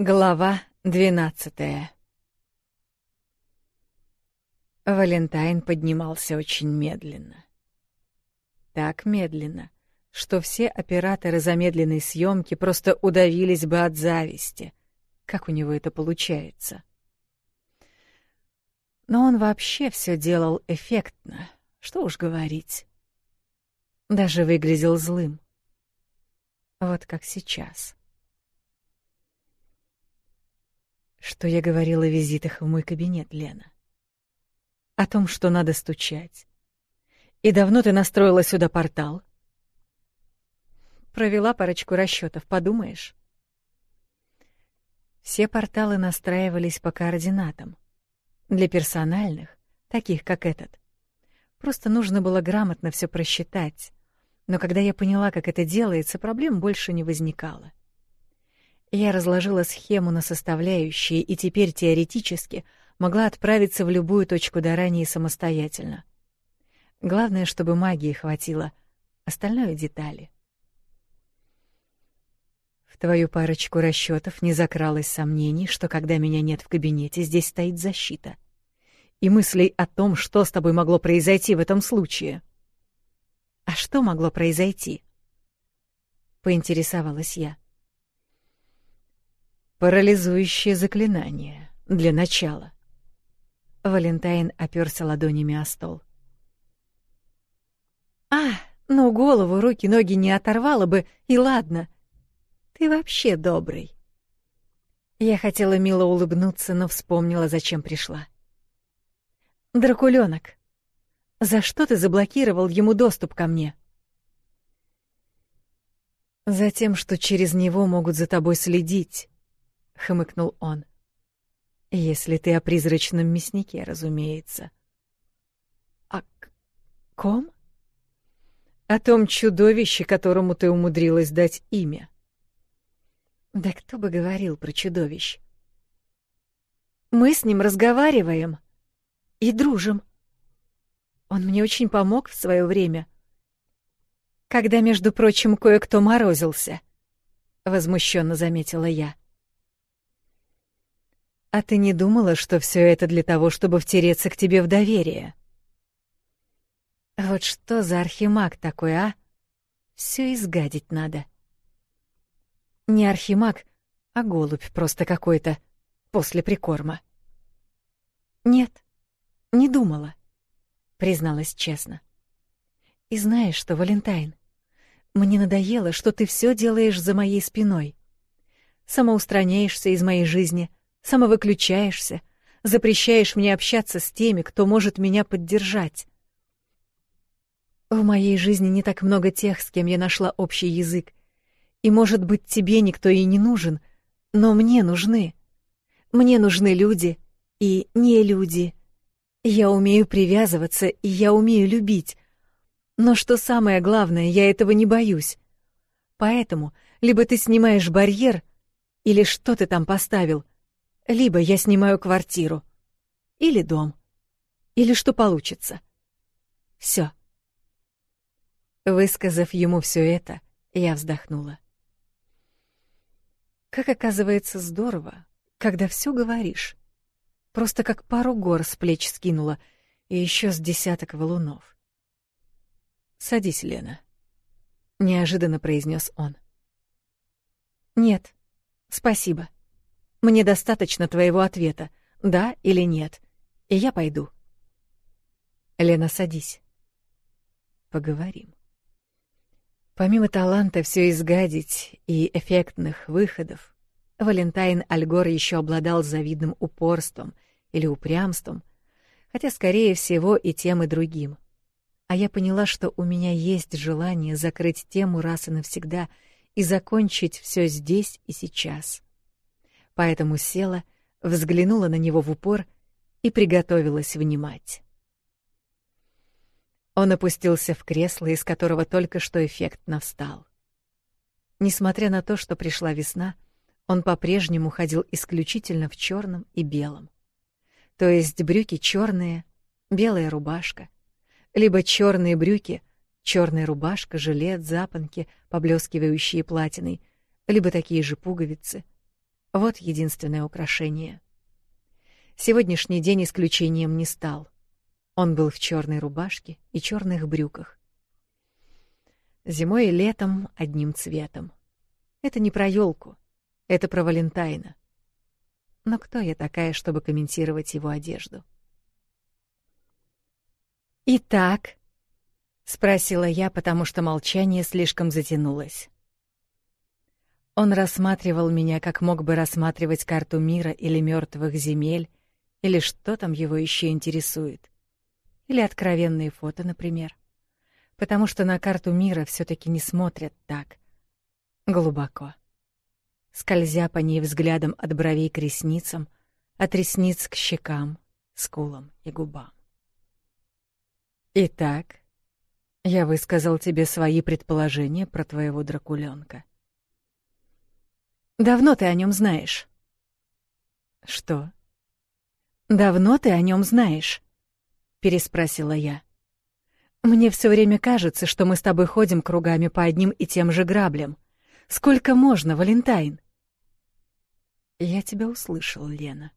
Глава двенадцатая Валентайн поднимался очень медленно. Так медленно, что все операторы замедленной съемки просто удавились бы от зависти. Как у него это получается? Но он вообще все делал эффектно, что уж говорить. Даже выглядел злым. Вот как сейчас — что я говорила о визитах в мой кабинет, Лена. О том, что надо стучать. И давно ты настроила сюда портал? Провела парочку расчётов, подумаешь? Все порталы настраивались по координатам. Для персональных, таких как этот. Просто нужно было грамотно всё просчитать. Но когда я поняла, как это делается, проблем больше не возникало. Я разложила схему на составляющие и теперь теоретически могла отправиться в любую точку Дарании самостоятельно. Главное, чтобы магии хватило, остальное — детали. В твою парочку расчетов не закралось сомнений, что когда меня нет в кабинете, здесь стоит защита. И мыслей о том, что с тобой могло произойти в этом случае. А что могло произойти? Поинтересовалась я. — Парализующее заклинание. Для начала. Валентайн оперся ладонями о стол. «А, ну голову, руки, ноги не оторвало бы, и ладно. Ты вообще добрый». Я хотела мило улыбнуться, но вспомнила, зачем пришла. «Дракуленок, за что ты заблокировал ему доступ ко мне?» «За тем, что через него могут за тобой следить», хмыкнул он. Если ты о призрачном мяснике, разумеется. А ком? О том чудовище, которому ты умудрилась дать имя. Да кто бы говорил про чудовищ? Мы с ним разговариваем и дружим. Он мне очень помог в свое время. Когда, между прочим, кое-кто морозился, возмущенно заметила я. — «А ты не думала, что все это для того, чтобы втереться к тебе в доверие?» «Вот что за архимаг такой, а? Все изгадить надо». «Не архимаг, а голубь просто какой-то, после прикорма». «Нет, не думала», — призналась честно. «И знаешь что, Валентайн, мне надоело, что ты все делаешь за моей спиной. Самоустраняешься из моей жизни — самовыключаешься, запрещаешь мне общаться с теми, кто может меня поддержать. В моей жизни не так много тех, с кем я нашла общий язык. И, может быть, тебе никто и не нужен, но мне нужны. Мне нужны люди и не люди. Я умею привязываться, и я умею любить. Но что самое главное, я этого не боюсь. Поэтому либо ты снимаешь барьер, или что ты там поставил, либо я снимаю квартиру. Или дом. Или что получится. Все. Высказав ему все это, я вздохнула. Как оказывается, здорово, когда все говоришь. Просто как пару гор с плеч скинула, и еще с десяток валунов. «Садись, Лена», — неожиданно произнес он. «Нет, спасибо», — мне достаточно твоего ответа, да или нет, и я пойду. Лена, садись. Поговорим. Помимо таланта все изгадить и эффектных выходов, Валентайн Альгор еще обладал завидным упорством или упрямством, хотя, скорее всего, и тем, и другим. А я поняла, что у меня есть желание закрыть тему раз и навсегда и закончить все здесь и сейчас. — поэтому села, взглянула на него в упор и приготовилась внимать. Он опустился в кресло, из которого только что эффектно встал. Несмотря на то, что пришла весна, он по-прежнему ходил исключительно в черном и белом. То есть брюки черные, белая рубашка, либо черные брюки, черная рубашка, жилет, запонки, поблёскивающие платиной, либо такие же пуговицы — вот единственное украшение. Сегодняшний день исключением не стал. Он был в черной рубашке и черных брюках. Зимой и летом одним цветом. Это не про елку, это про Валентайна. Но кто я такая, чтобы комментировать его одежду? «Итак?» — спросила я, потому что молчание слишком затянулось. Он рассматривал меня, как мог бы рассматривать карту мира или мертвых земель, или что там его еще интересует. Или откровенные фото, например. Потому что на карту мира все таки не смотрят так. Глубоко. Скользя по ней взглядом от бровей к ресницам, от ресниц к щекам, скулам и губам. «Итак, я высказал тебе свои предположения про твоего дракуленка», Давно ты о нем знаешь?» «Что?» «Давно ты о нем знаешь?» — переспросила я. «Мне все время кажется, что мы с тобой ходим кругами по одним и тем же граблям. Сколько можно, Валентайн?» «Я тебя услышал, Лена».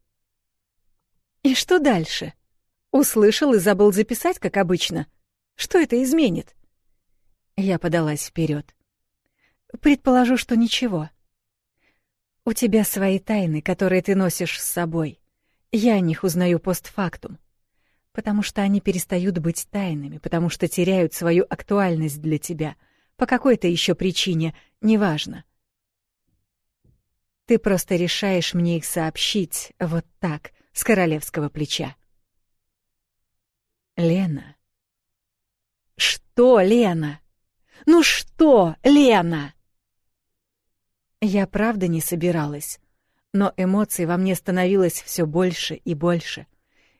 «И что дальше? Услышал и забыл записать, как обычно. Что это изменит?» Я подалась вперед. «Предположу, что ничего. У тебя свои тайны, которые ты носишь с собой. Я о них узнаю постфактум. Потому что они перестают быть тайнами, потому что теряют свою актуальность для тебя. По какой-то еще причине, неважно. Ты просто решаешь мне их сообщить вот так, с королевского плеча. Лена. Что, Лена? Ну что, Лена? Я правда не собиралась, но эмоций во мне становилось все больше и больше.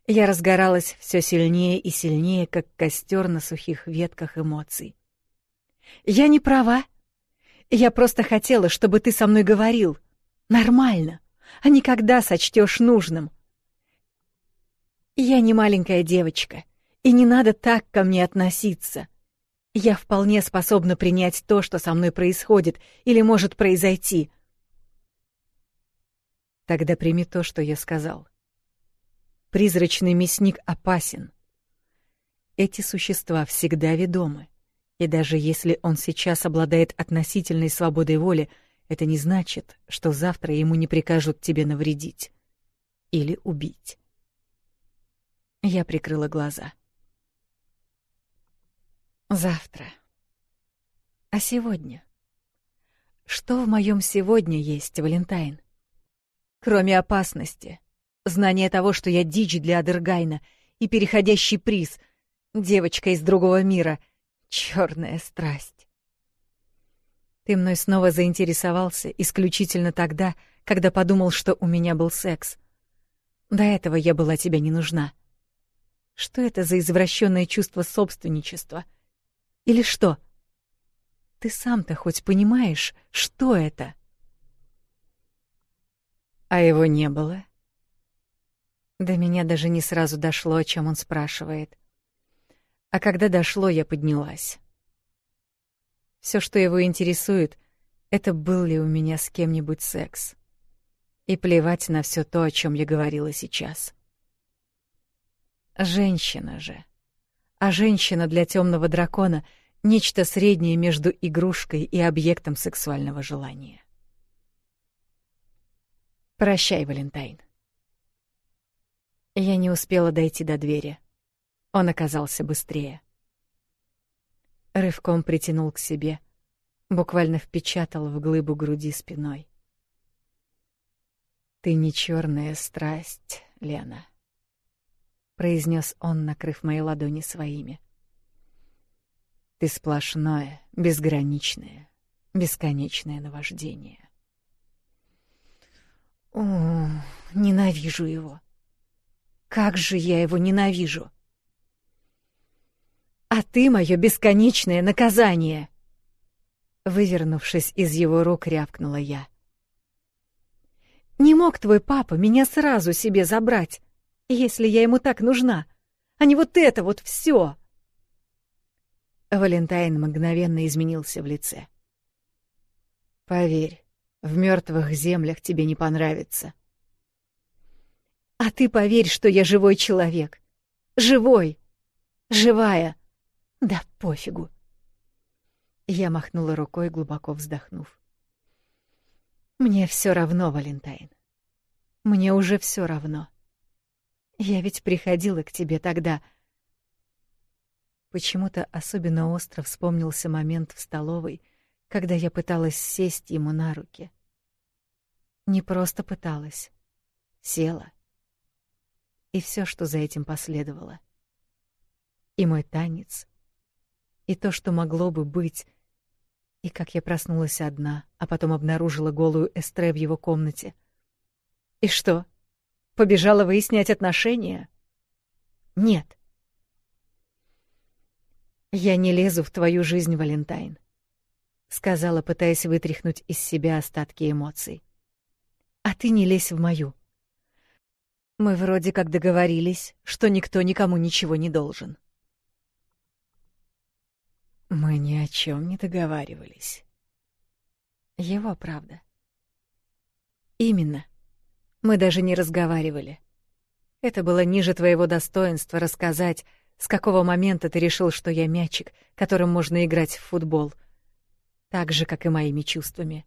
Я разгоралась все сильнее и сильнее, как костер на сухих ветках эмоций. «Я не права. Я просто хотела, чтобы ты со мной говорил. Нормально, а не когда сочтешь нужным. Я не маленькая девочка, и не надо так ко мне относиться. Я вполне способна принять то, что со мной происходит или может произойти. Тогда прими то, что я сказал. Призрачный мясник опасен. Эти существа всегда ведомы, и даже если он сейчас обладает относительной свободой воли, это не значит, что завтра ему не прикажут тебе навредить или убить. Я прикрыла глаза. — Завтра. А сегодня? Что в моем сегодня есть, Валентайн? Кроме опасности, знания того, что я дичь для Адергайна и переходящий приз, девочка из другого мира, черная страсть. Ты мной снова заинтересовался исключительно тогда, когда подумал, что у меня был секс. До этого я была тебе не нужна. Что это за извращенное чувство собственничества — или что? Ты сам-то хоть понимаешь, что это? А его не было. До меня даже не сразу дошло, о чем он спрашивает. А когда дошло, я поднялась. Все, что его интересует, это был ли у меня с кем-нибудь секс. И плевать на все то, о чем я говорила сейчас. Женщина же. А женщина для темного дракона — Нечто среднее между игрушкой и объектом сексуального желания. «Прощай, Валентайн». Я не успела дойти до двери. Он оказался быстрее. Рывком притянул к себе, буквально впечатал в глыбу груди спиной. «Ты не черная страсть, Лена», — произнес он, накрыв мои ладони своими. — ты сплошное, безграничное, бесконечное наваждение. О, ненавижу его. Как же я его ненавижу. А ты мое бесконечное наказание. Вывернувшись из его рук, рявкнула я. Не мог твой папа меня сразу себе забрать, если я ему так нужна, а не вот это вот все. Валентайн мгновенно изменился в лице. «Поверь, в мертвых землях тебе не понравится». «А ты поверь, что я живой человек. Живой! Живая! Да пофигу!» Я махнула рукой, глубоко вздохнув. «Мне все равно, Валентайн. Мне уже все равно. Я ведь приходила к тебе тогда, — Почему-то особенно остро вспомнился момент в столовой, когда я пыталась сесть ему на руки. Не просто пыталась. Села. И все, что за этим последовало. И мой танец. И то, что могло бы быть. И как я проснулась одна, а потом обнаружила голую Эстре в его комнате. И что? Побежала выяснять отношения? Нет. — «Я не лезу в твою жизнь, Валентайн», — сказала, пытаясь вытряхнуть из себя остатки эмоций. «А ты не лезь в мою. Мы вроде как договорились, что никто никому ничего не должен». Мы ни о чем не договаривались. Его правда. Именно. Мы даже не разговаривали. Это было ниже твоего достоинства рассказать, с какого момента ты решил, что я мячик, которым можно играть в футбол? Так же, как и моими чувствами.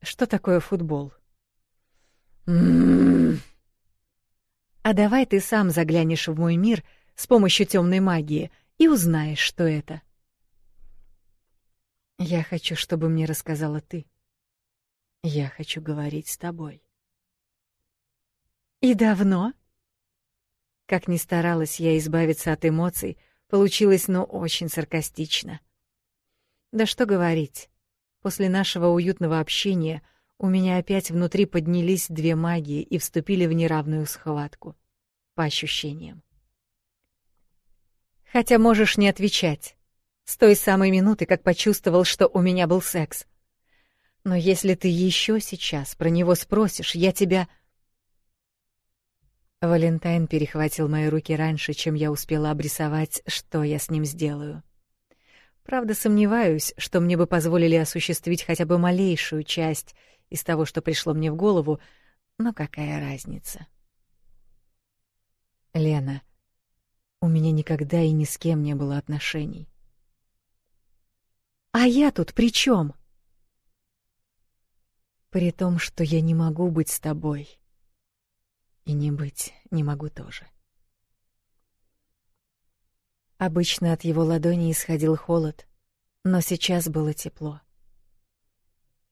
Что такое футбол? М-м-м. А давай ты сам заглянешь в мой мир с помощью темной магии и узнаешь, что это. Я хочу, чтобы мне рассказала ты. Я хочу говорить с тобой. И давно? — как ни старалась я избавиться от эмоций, получилось, но ну, очень саркастично. Да что говорить. После нашего уютного общения у меня опять внутри поднялись две магии и вступили в неравную схватку. По ощущениям. Хотя можешь не отвечать. С той самой минуты, как почувствовал, что у меня был секс. Но если ты еще сейчас про него спросишь, я тебя... Валентайн перехватил мои руки раньше, чем я успела обрисовать, что я с ним сделаю. Правда, сомневаюсь, что мне бы позволили осуществить хотя бы малейшую часть из того, что пришло мне в голову, но какая разница? Лена, у меня никогда и ни с кем не было отношений. А я тут при чем? При том, что я не могу быть с тобой. И не быть не могу тоже. Обычно от его ладони исходил холод, но сейчас было тепло.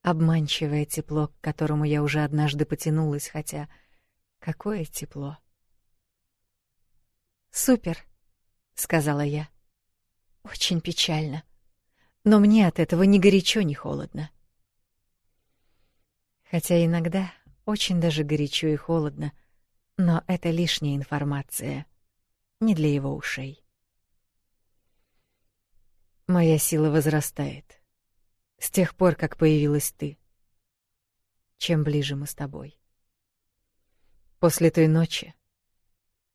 Обманчивое тепло, к которому я уже однажды потянулась, хотя какое тепло. Супер, сказала я. Очень печально, но мне от этого ни горячо, ни холодно. Хотя иногда очень даже горячо и холодно — но это лишняя информация. Не для его ушей. Моя сила возрастает. С тех пор, как появилась ты. Чем ближе мы с тобой. После той ночи...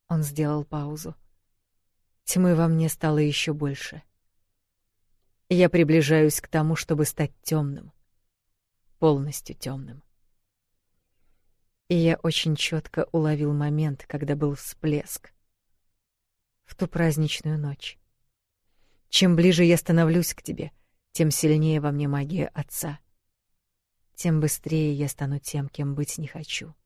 Он сделал паузу. Тьмы во мне стало еще больше. Я приближаюсь к тому, чтобы стать темным. Полностью темным и я очень четко уловил момент, когда был всплеск. В ту праздничную ночь. Чем ближе я становлюсь к тебе, тем сильнее во мне магия отца. Тем быстрее я стану тем, кем быть не хочу.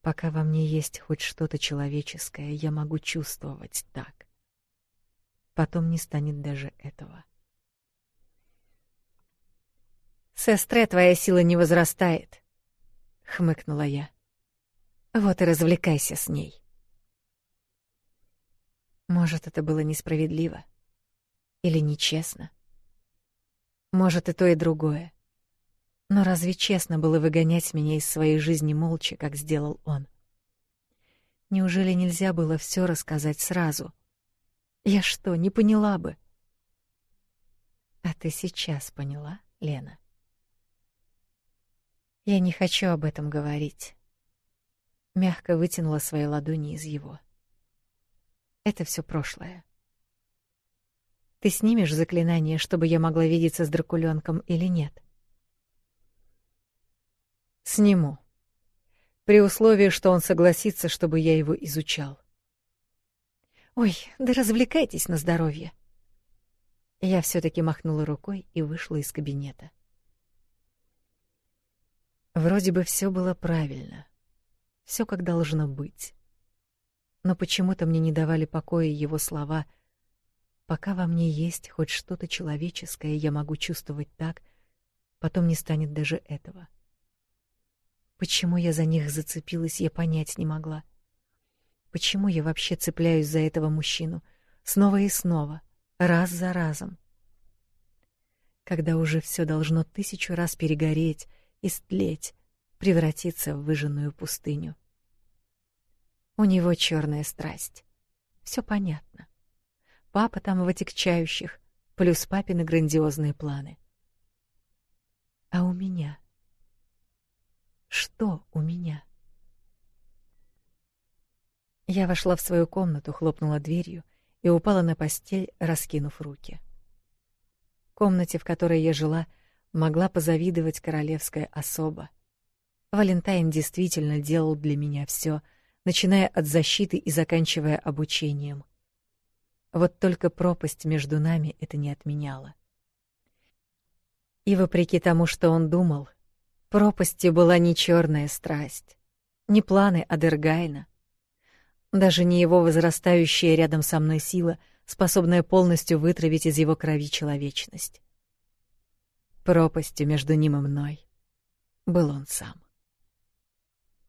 Пока во мне есть хоть что-то человеческое, я могу чувствовать так. Потом не станет даже этого. Сестре твоя сила не возрастает, — хмыкнула я. «Вот и развлекайся с ней». Может, это было несправедливо или нечестно. Может, и то, и другое. Но разве честно было выгонять меня из своей жизни молча, как сделал он? Неужели нельзя было все рассказать сразу? Я что, не поняла бы? А ты сейчас поняла, Лена? Я не хочу об этом говорить. Мягко вытянула свои ладони из его. Это все прошлое. Ты снимешь заклинание, чтобы я могла видеться с дракуленком или нет? Сниму. При условии, что он согласится, чтобы я его изучал. Ой, да развлекайтесь на здоровье. Я все таки махнула рукой и вышла из кабинета. Вроде бы все было правильно. все как должно быть. Но почему-то мне не давали покоя его слова: "Пока во мне есть хоть что-то человеческое, я могу чувствовать так, потом не станет даже этого". Почему я за них зацепилась, я понять не могла. Почему я вообще цепляюсь за этого мужчину снова и снова, раз за разом? Когда уже все должно тысячу раз перегореть, истлеть, превратиться в выжженную пустыню. У него черная страсть. Все понятно. Папа там в отекчающих, плюс папины грандиозные планы. А у меня? Что у меня? Я вошла в свою комнату, хлопнула дверью и упала на постель, раскинув руки. В комнате, в которой я жила, — могла позавидовать королевская особа. Валентайн действительно делал для меня все, начиная от защиты и заканчивая обучением. Вот только пропасть между нами это не отменяла. И вопреки тому, что он думал, пропастью была не черная страсть, не планы Адергайна, даже не его возрастающая рядом со мной сила, способная полностью вытравить из его крови человечность. Пропастью между ним и мной был он сам.